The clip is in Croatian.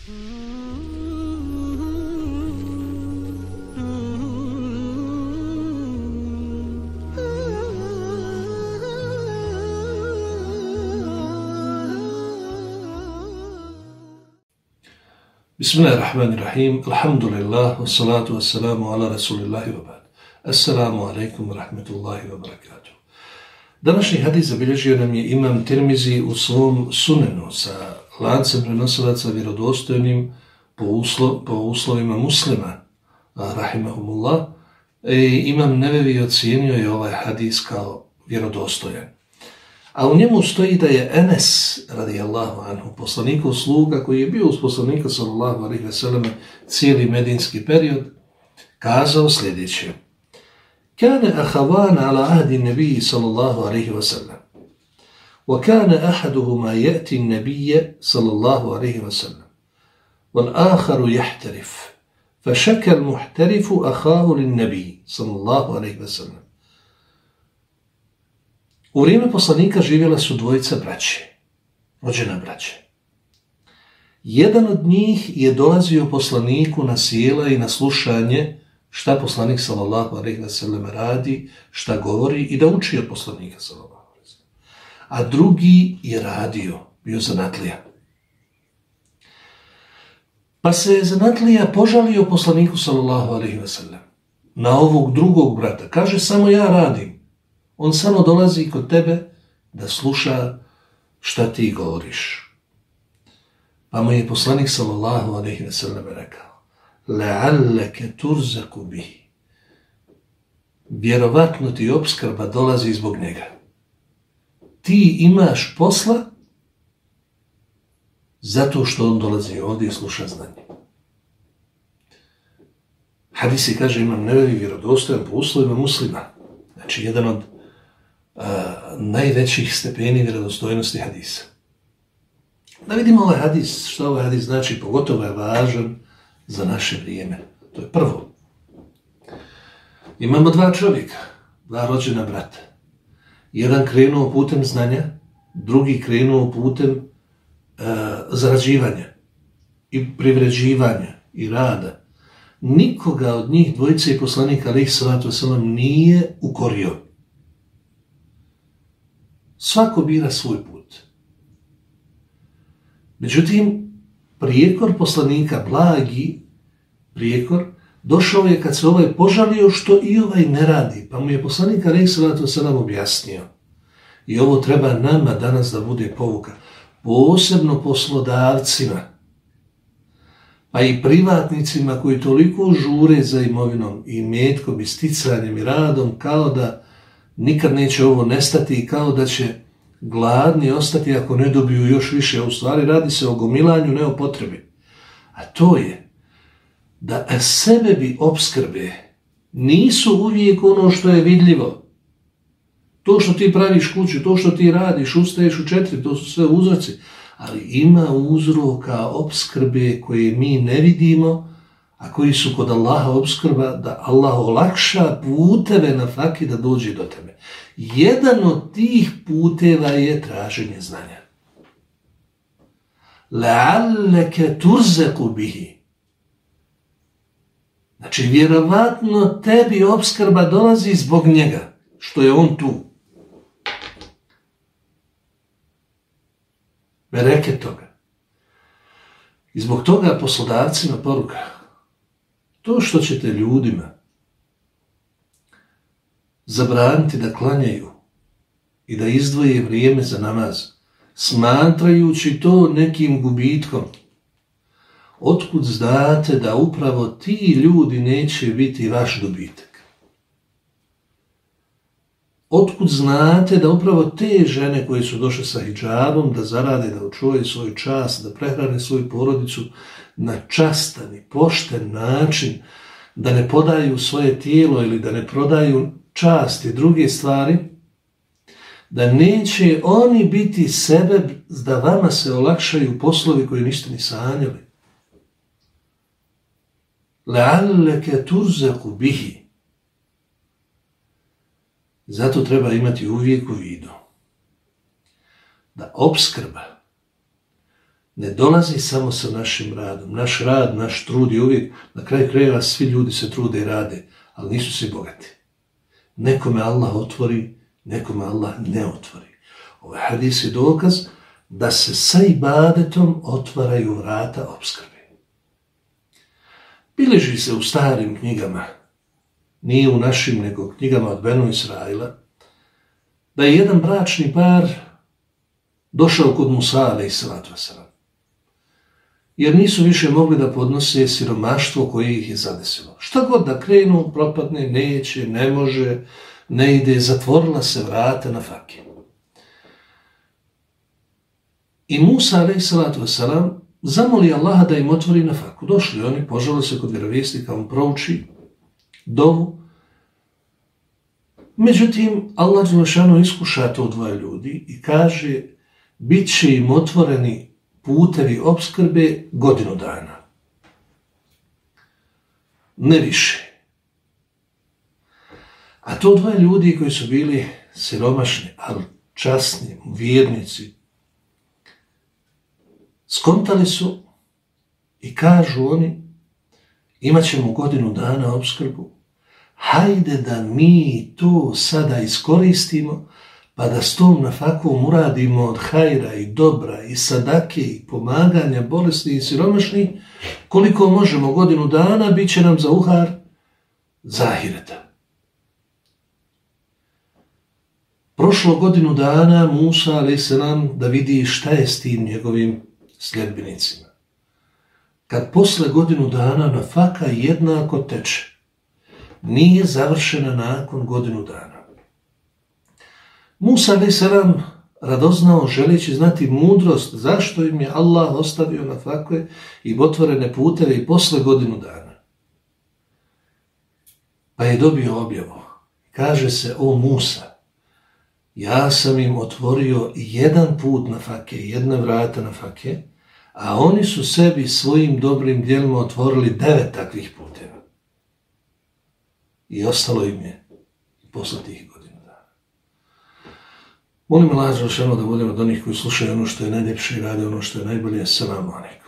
بسم الله الرحمن الرحيم الحمد لله والصلاة والسلام على رسول الله وبعد السلام عليكم ورحمة الله وبركاته Današnji hadis zabilježio nam je Imam Tirmizi u svom sunenu sa lancem prenosilaca vjerodostojnim po, uslo, po uslovima muslima, rahimahumullah. E, imam Nevevi ocijenio je ovaj hadis kao vjerodostojan. A u njemu stoji da je Enes, radijallahu anhu, poslanikov sluga koji je bio uz poslanika sallallahu alaihi ve selleme cijeli medinski period, kazao sljedeće. Kane ahavan ala ahdi nebiji sallallahu alaihi ve sellem. وكان أحدهما يأتي النبي صلى الله عليه وسلم والآخر يحترف فشكى المحترف أخاه للنبي صلى الله عليه وسلم U vrijeme poslanika živjela su dvojica braće, rođena braće. Jedan od njih je dolazio poslaniku na sjela i na slušanje šta poslanik sallallahu alejhi ve sellem radi, šta govori i da uči od poslanika sallallahu alejhi a drugi je radio, bio zanatlija. Pa se zanatlija požalio poslaniku sallallahu alejhi ve sellem na ovog drugog brata. Kaže samo ja radim. On samo dolazi kod tebe da sluša šta ti govoriš. Pa mu je poslanik sallallahu alaihi wa sallam rekao Le'alleke turzaku bihi. Vjerovatno ti obskrba dolazi zbog njega. Ti imaš posla zato što on dolazi ovdje i sluša znanje. Hadisi kaže imam nevevi vjerodostojan po uslovima muslima. Znači jedan od najvećih stepeni vjerodostojnosti hadisa. Da vidimo ovaj hadis, što ovaj hadis znači, pogotovo je važan za naše vrijeme. To je prvo. Imamo dva čovjeka, dva rođena brata. Jedan krenuo putem znanja, drugi krenuo putem uh, zarađivanja i privređivanja i rada. Nikoga od njih dvojice i poslanika alih sallatu wasallam nije ukorio. Svako bira svoj put. Međutim, prijekor poslanika, blagi prijekor, došao je kad se ovaj požalio što i ovaj ne radi. Pa mu je poslanik Aleyhi se nam objasnio. I ovo treba nama danas da bude povuka. Posebno poslodavcima, pa i privatnicima koji toliko žure za imovinom i metkom i sticanjem i radom kao da nikad neće ovo nestati i kao da će gladni ostati ako ne dobiju još više. U stvari radi se o gomilanju, ne o potrebi. A to je da sebe bi obskrbe nisu uvijek ono što je vidljivo. To što ti praviš kuću, to što ti radiš, ustaješ u četiri, to su sve uzroci. Ali ima uzroka obskrbe koje mi ne vidimo, a koji su kod Allaha obskrba, da Allah olakša puteve na faki da dođe do tebe. Jedan od tih puteva je traženje znanja. La'alleke turzeku bihi. Znači, vjerovatno tebi obskrba dolazi zbog njega, što je on tu. Bereke toga. I zbog toga poslodavcima poruka to što ćete ljudima zabraniti da klanjaju i da izdvoje vrijeme za namaz, smatrajući to nekim gubitkom, otkud znate da upravo ti ljudi neće biti vaš dobitak? Otkud znate da upravo te žene koje su došle sa hijabom da zarade, da očuvaju svoj čas, da prehrane svoju porodicu na častan i pošten način, da ne podaju svoje tijelo ili da ne prodaju čast i druge stvari, da neće oni biti sebe da vama se olakšaju poslovi koji niste ni sanjali. Le'alleke turzaku bihi. Zato treba imati uvijek u vidu da obskrba ne dolazi samo sa našim radom. Naš rad, naš trud je uvijek, na kraju krajeva svi ljudi se trude i rade, ali nisu svi bogati. Nekome Allah otvori, nekome Allah ne otvori. Ovaj hadis je dokaz da se sa ibadetom otvaraju vrata obskrbe. Bileži se u starim knjigama, nije u našim nego knjigama od Benu Israila, da je jedan bračni par došao kod Musa i salatu Jer nisu više mogli da podnose siromaštvo koje ih je zadesilo. Šta god da krenu, propadne, neće, ne može, ne ide, zatvorila se vrata na fakir. I Musa, alaih salatu wasalam, zamoli Allaha da im otvori na faku. Došli oni, požali se kod vjerovjesnika, on prouči dovu. Međutim, Allah Đelešanu iskuša to dvoje ljudi i kaže, bit će im otvoreni putevi obskrbe godinu dana. Ne više. A to dvoje ljudi koji su bili siromašni, ali časni, vjernici, Skontali su i kažu oni, imat ćemo godinu dana obskrbu, hajde da mi to sada iskoristimo, pa da s tom na fakom uradimo od hajra i dobra i sadake i pomaganja bolesnih i siromašnih, koliko možemo godinu dana, bit će nam za uhar zahireta. Prošlo godinu dana Musa, ali se nam da vidi šta je s tim njegovim sljedbenicima. Kad posle godinu dana na faka jednako teče, nije završena nakon godinu dana. Musa a.s. radoznao želeći znati mudrost zašto im je Allah ostavio na fakve i otvorene puteve i posle godinu dana. Pa je dobio objavu. Kaže se, o Musa, ja sam im otvorio jedan put na fake, jedna vrata na fake, a oni su sebi svojim dobrim djelima otvorili devet takvih puteva. I ostalo im je posle tih godina dana. Molim Allah da budemo od onih koji slušaju ono što je najljepše i rade ono što je najbolje. Assalamu alaikum.